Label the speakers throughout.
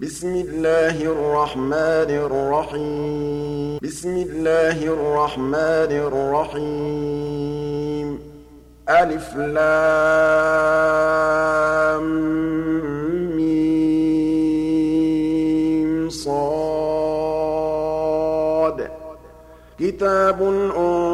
Speaker 1: بسم الله الرحمن الرحيم. بسم الله الرحمن الرحيم. ألف لام ميم صاد. كتاب أنزل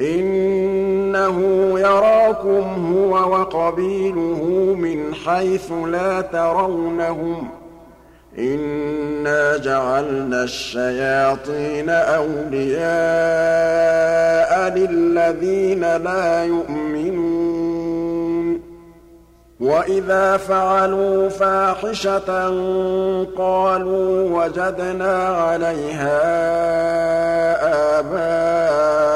Speaker 1: إِنَّهُ يَرَاكُمْ هُوَ وَقَبِيلُهُ مِنْ حَيْثُ لَا تَرَوْنَهُمْ ۗ. إِنَّا جَعَلْنَا الشَّيَاطِينَ أَوْلِيَاءَ لِلَّذِينَ لَا يُؤْمِنُونَ. وَإِذَا فَعَلُوا فَاحِشَةً قَالُوا وَجَدْنَا عَلَيْهَا آبَاءَنَا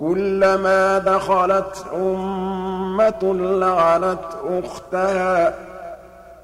Speaker 1: كُلَّمَا دَخَلَتْ أُمَّةٌ لَّعَنَتْ أُخْتَهَا.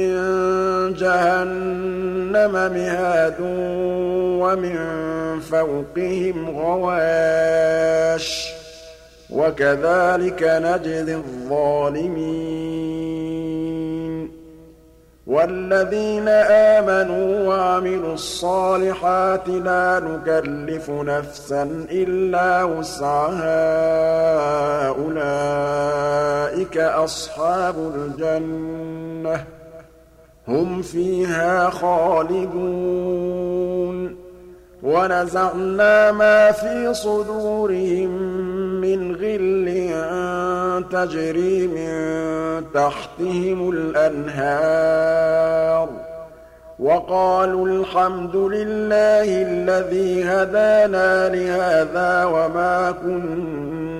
Speaker 1: مِّن جَهَنَّمَ مِهَادٌ وَمِن فَوْقِهِمْ غَوَاشٍ ۚ وَكَذَٰلِكَ نَجْزِي الظَّالِمِينَ وَالَّذِينَ آمَنُوا وَعَمِلُوا الصَّالِحَاتِ لَا نُكَلِّفُ نَفْسًا إِلَّا وُسْعَهَا أُولَٰئِكَ أَصْحَابُ الْجَنَّةِ ۖ هُمْ فِيهَا خَالِدُونَ. وَنَزَعْنَا مَا فِي صُدُورِهِم مِّنْ غِلٍّ تَجْرِي مِن تَحْتِهِمُ الْأَنْهَارُ. وَقَالُوا الْحَمْدُ لِلَّهِ الَّذِي هَدَانَا لِهَٰذَا وَمَا كُنَّا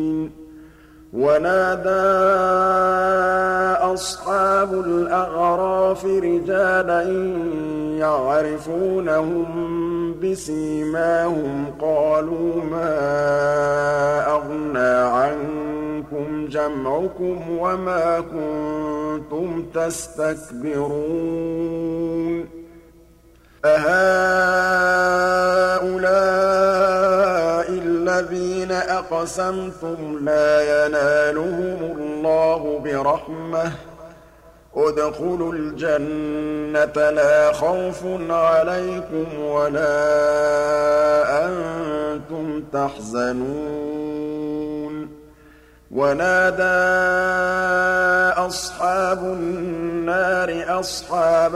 Speaker 1: وَنَادَىٰ أَصْحَابُ الْأَعْرَافِ رِجَالًا يَعْرِفُونَهُم بِسِيمَاهُمْ قَالُوا مَا أَغْنَىٰ عَنكُمْ جَمْعُكُمْ وَمَا كُنتُمْ تَسْتَكْبِرُونَ أَهَٰؤُلَاءِ الَّذِينَ أَقْسَمْتُمْ لَا يَنَالُهُمُ اللَّهُ بِرَحْمَةٍ ۚ. ادْخُلُوا الْجَنَّةَ لَا خَوْفٌ عَلَيْكُمْ وَلَا أَنتُمْ تَحْزَنُونَ. وَنَادَىٰ أَصْحَابُ النَّارِ أَصْحَابَ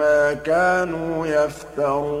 Speaker 1: مَا كَانُوا يَفْتَرُونَ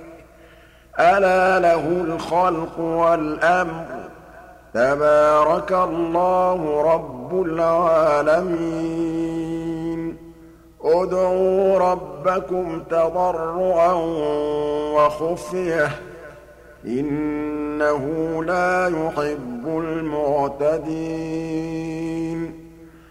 Speaker 1: أَلَا لَهُ الْخَلْقُ وَالْأَمْرُ ۗ. تَبَارَكَ اللَّهُ رَبُّ الْعَالَمِينَ. ادْعُوا رَبَّكُمْ تَضَرُّعًا وَخُفْيَةً ۚ. إِنَّهُ لَا يُحِبُّ الْمُعْتَدِينَ.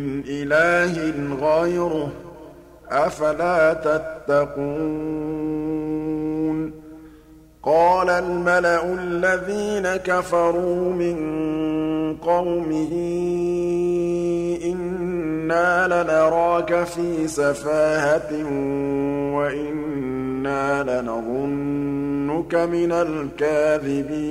Speaker 1: مِّنْ إِلَٰهٍ غَيْرُهُ ۖ أَفَلَا تَتَّقُونَ قَالَ الْمَلَأُ الَّذِينَ كَفَرُوا مِن قَوْمِهِ إِنَّا لَنَرَاكَ فِي سَفَاهَةٍ وَإِنَّا لَنَظُنُّكَ مِنَ الْكَاذِبِينَ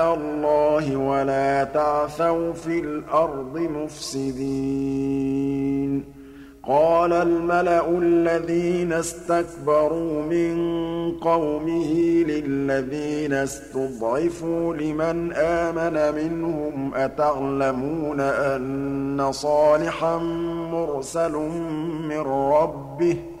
Speaker 1: اللَّهِ وَلَا تَعْثَوْا فِي الْأَرْضِ مُفْسِدِينَ. قَالَ الْمَلَأُ الَّذِينَ اسْتَكْبَرُوا مِن قَوْمِهِ لِلَّذِينَ اسْتُضْعِفُوا لِمَنْ آمَنَ مِنْهُمْ أَتَعْلَمُونَ أَنَّ صَالِحًا مُّرْسَلٌ مِّن رَّبِّهِ ۚ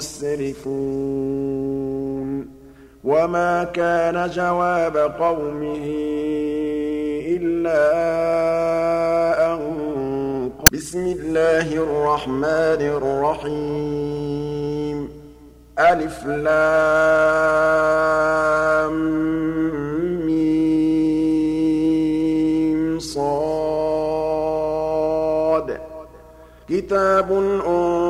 Speaker 1: مُّسْرِفُونَ وَمَا كَانَ جَوَابَ قَوْمِهِ إِلَّا أَن بِسْمِ اللَّهِ الرَّحْمَٰنِ الرَّحِيمِ. أَلِفْ لَامٍ كِتَابٌ أُنزِلَ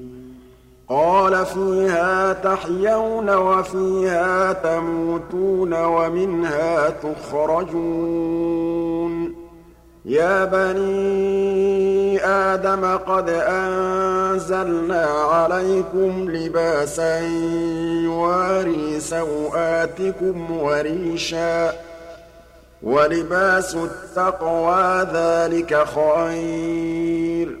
Speaker 1: فِيهَا تَحْيَوْنَ وَفِيهَا تَمُوتُونَ وَمِنْهَا تُخْرَجُونَ. يَا بَنِي آدَمَ قَدْ أَنزَلْنَا عَلَيْكُمْ لِبَاسًا يُوَارِي سَوْآتِكُمْ وَرِيشًا ۖ. وَلِبَاسُ التَّقْوَىٰ ذَٰلِكَ خَيْرٌ ۚ.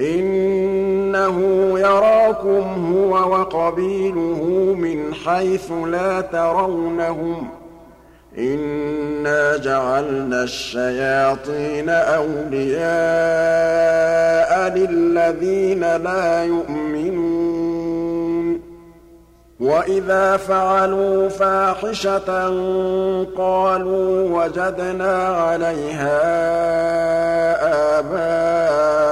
Speaker 1: إِنَّهُ يَرَاكُمْ هُوَ وَقَبِيلُهُ مِنْ حَيْثُ لَا تَرَوْنَهُمْ ۗ إِنَّا جَعَلْنَا الشَّيَاطِينَ أَوْلِيَاءَ لِلَّذِينَ لَا يُؤْمِنُونَ وَإِذَا فَعَلُوا فَاحِشَةً قَالُوا وَجَدْنَا عَلَيْهَا آبَاءَنَا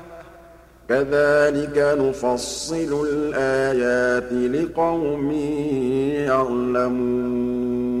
Speaker 1: كَذَٰلِكَ نُفَصِّلُ الْآيَاتِ لِقَوْمٍ يَعْلَمُونَ.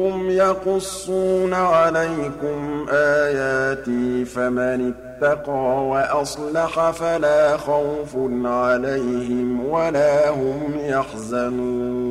Speaker 1: مِّنكُمْ يَقُصُّونَ عَلَيْكُمْ آيَاتِي فَمَنِ اتَّقَىٰ وَأَصْلَحَ فَلَا خَوْفٌ عَلَيْهِمْ وَلَا هُمْ يَحْزَنُونَ.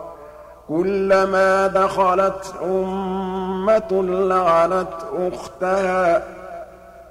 Speaker 1: كُلَّمَا دَخَلَتْ أُمَّةٌ لَّعَنَتْ أُخْتَهَا.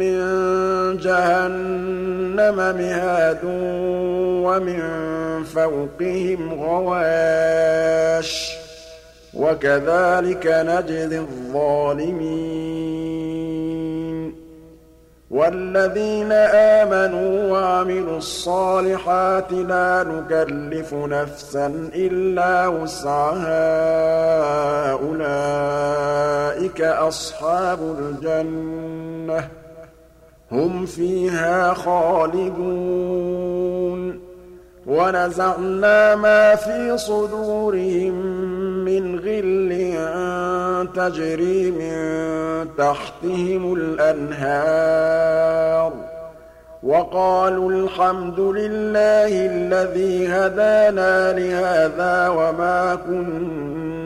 Speaker 1: مِّن جَهَنَّمَ مِهَادٌ وَمِن فَوْقِهِمْ غَوَاشٍ ۚ وَكَذَٰلِكَ نَجْزِي الظَّالِمِينَ وَالَّذِينَ آمَنُوا وَعَمِلُوا الصَّالِحَاتِ لَا نُكَلِّفُ نَفْسًا إِلَّا وُسْعَهَا أُولَٰئِكَ أَصْحَابُ الْجَنَّةِ ۖ هُمْ فِيهَا خَالِدُونَ. وَنَزَعْنَا مَا فِي صُدُورِهِم مِّنْ غِلٍّ تَجْرِي مِن تَحْتِهِمُ الْأَنْهَارُ. وَقَالُوا الْحَمْدُ لِلَّهِ الَّذِي هَدَانَا لِهَٰذَا وَمَا كُنَّا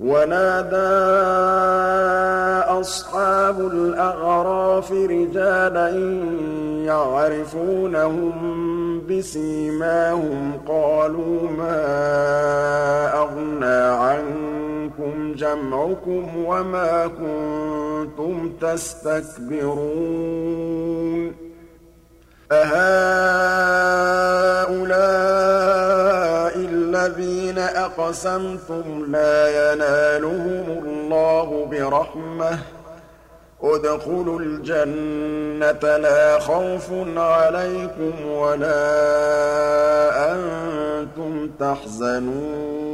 Speaker 1: وَنَادَىٰ أَصْحَابُ الْأَعْرَافِ رِجَالًا يَعْرِفُونَهُم بِسِيمَاهُمْ قَالُوا مَا أَغْنَىٰ عَنكُمْ جَمْعُكُمْ وَمَا كُنتُمْ تَسْتَكْبِرُونَ أَهَٰؤُلَاءِ الَّذِينَ أَقْسَمْتُمْ لَا يَنَالُهُمُ اللَّهُ بِرَحْمَةٍ. ادْخُلُوا الْجَنَّةَ لَا خَوْفٌ عَلَيْكُمْ وَلَا أَنتُمْ تَحْزَنُونَ.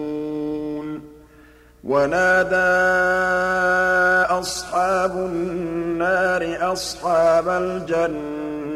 Speaker 1: وَنَادَىٰ أَصْحَابُ النَّارِ أَصْحَابَ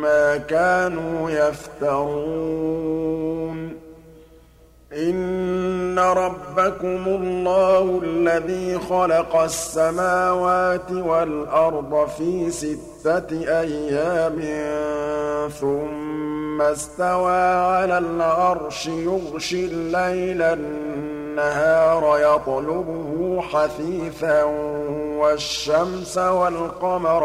Speaker 1: مَّا كَانُوا يَفْتَرُونَ. إِنَّ رَبَّكُمُ اللَّهُ الَّذِي خَلَقَ السَّمَاوَاتِ وَالْأَرْضَ فِي سِتَّةِ أَيَّامٍ ثُمَّ اسْتَوَىٰ عَلَى الْعَرْشِ يُغْشِي اللَّيْلَ النَّهَارَ يَطْلُبُهُ حَثِيثًا وَالشَّمْسَ وَالْقَمَرَ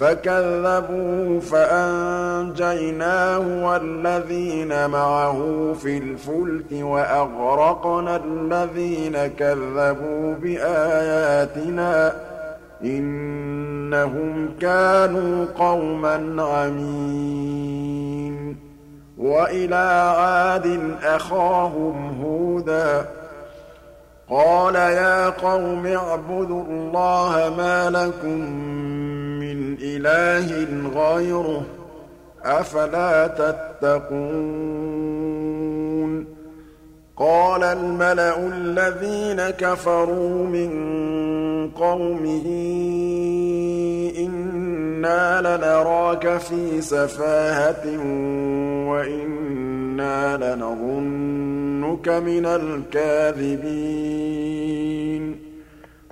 Speaker 1: فَكَذَّبُوهُ فَأَنجَيْنَاهُ وَالَّذِينَ مَعَهُ فِي الْفُلْكِ وَأَغْرَقْنَا الَّذِينَ كَذَّبُوا بِآيَاتِنَا ۚ إِنَّهُمْ كَانُوا قَوْمًا عَمِينَ. وَإِلَىٰ عَادٍ أَخَاهُمْ هُودًا ۗ قَالَ يَا قَوْمِ اعْبُدُوا اللَّهَ مَا لَكُم مِّنْ إِلَٰهٍ غَيْرُهُ ۖ أَفَلَا تَتَّقُونَ قَالَ الْمَلَأُ الَّذِينَ كَفَرُوا مِن قَوْمِهِ إِنَّا لَنَرَاكَ فِي سَفَاهَةٍ وَإِنَّا لَنَظُنُّكَ مِنَ الْكَاذِبِينَ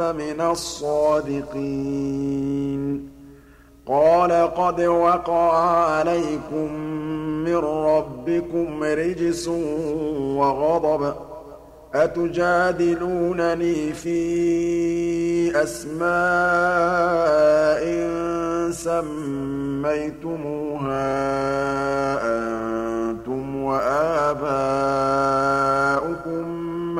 Speaker 1: من الصادقين. قال قد وقع عليكم من ربكم رجس وغضب. أتجادلونني في أسماء سميتموها أنتم وآباؤكم؟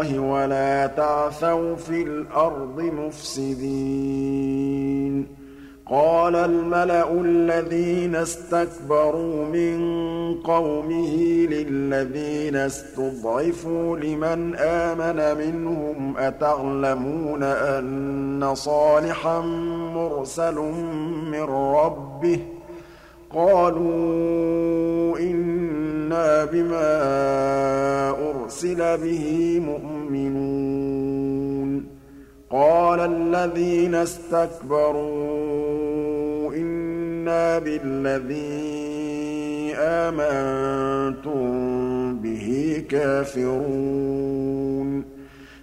Speaker 1: الله ولا تعثوا في الأرض مفسدين. قال الملأ الذين استكبروا من قومه للذين استضعفوا لمن آمن منهم أتعلمون أن صالحا مرسل من ربه ۖ قَالُوا إِنَّا بِمَا أُرْسِلَ بِهِ مُؤْمِنُونَ. قَالَ الَّذِينَ اسْتَكْبَرُوا إِنَّا بِالَّذِي آمَنتُم بِهِ كَافِرُونَ.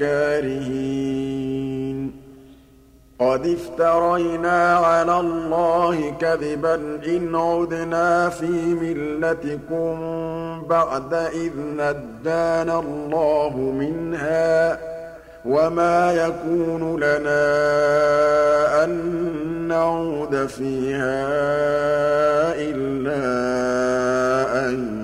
Speaker 1: كَارِهِينَ. قَدِ افْتَرَيْنَا عَلَى اللَّهِ كَذِبًا إِنْ عُدْنَا فِي مِلَّتِكُم بَعْدَ إِذْ نَجَّانَا اللَّهُ مِنْهَا ۚ وَمَا يَكُونُ لَنَا أَن نَّعُودَ فِيهَا إِلَّا أَن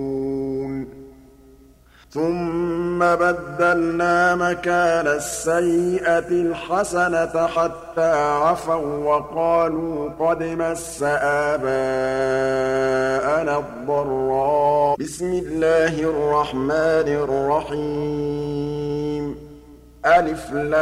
Speaker 1: ثُمَّ بَدَّلْنَا مَكَانَ السَّيِّئَةِ الْحَسَنَةَ حَتَّىٰ عَفَوا وَّقَالُوا قَدْ مَسَّ آبَاءَنَا الضَّرَّاءُ. بِسْمِ اللَّهِ الرَّحْمَٰنِ الرَّحِيمِ. أَلِفْ لَامٍ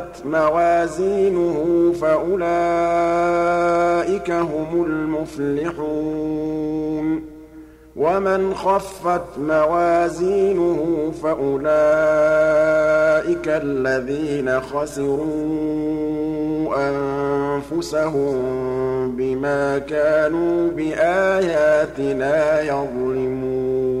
Speaker 1: مَوَازِينُهُ فَأُولَٰئِكَ هُمُ الْمُفْلِحُونَ. وَمَنْ خَفَّتْ مَوَازِينُهُ فَأُولَٰئِكَ الَّذِينَ خَسِرُوا أَنفُسَهُم بِمَا كَانُوا بِآيَاتِنَا يَظْلِمُونَ.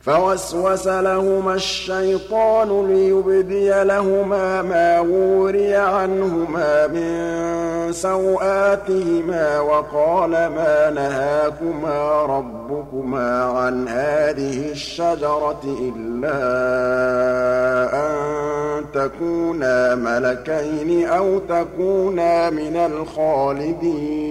Speaker 1: فَوَسْوَسَ لَهُمَا الشَّيْطَانُ لِيُبْدِيَ لَهُمَا مَا وُورِيَ عَنْهُمَا مِن سَوْآتِهِمَا وَقَالَ مَا نَهَاكُمَا رَبُّكُمَا عَنْ هَٰذِهِ الشَّجَرَةِ إِلَّا أَن تَكُونَا مَلَكَيْنِ أَوْ تَكُونَا مِنَ الْخَالِدِينَ.